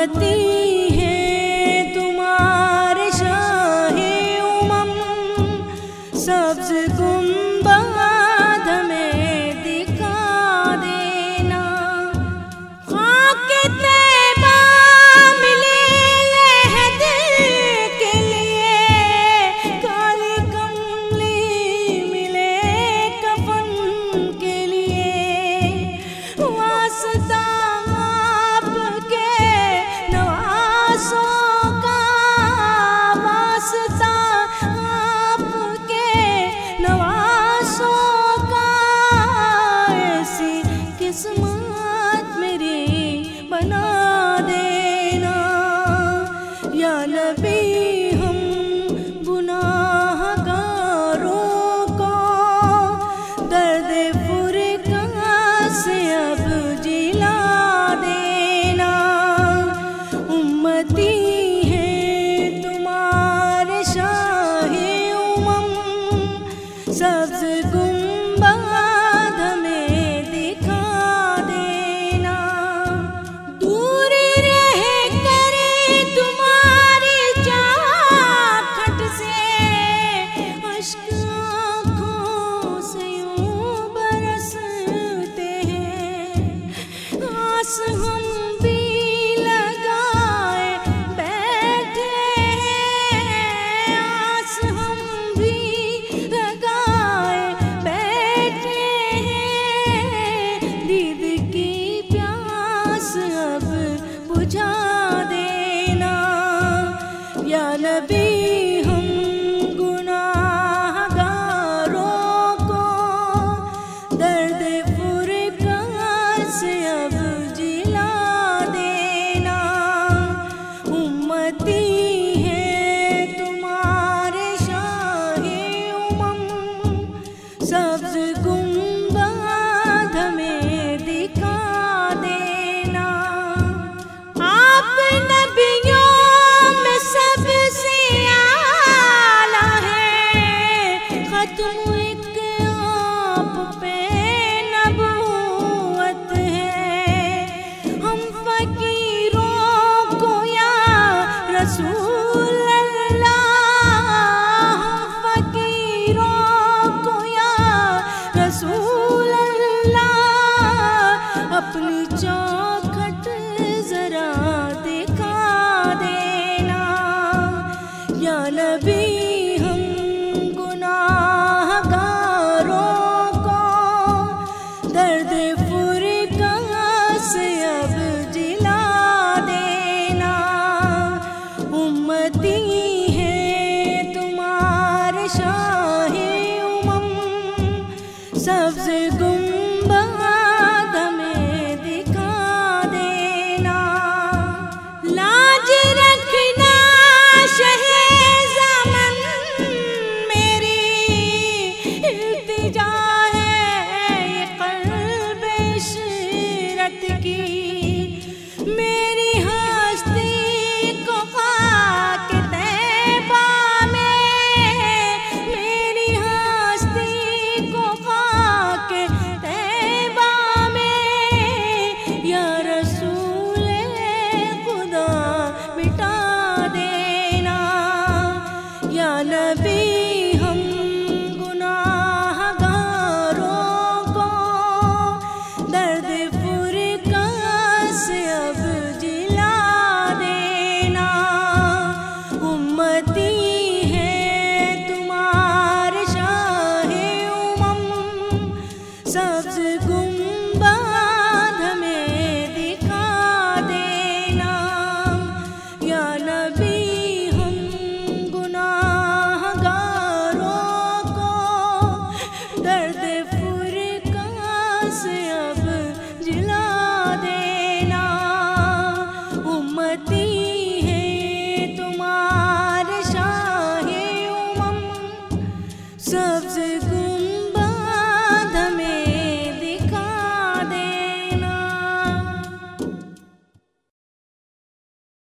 پتی درد کی پیاس اب بجھا دینا۔ یا نبی، ہم گناہ گاروں کو درد فرقان سے اب جلا دینا۔ امتی پہ ہم رسول سب سے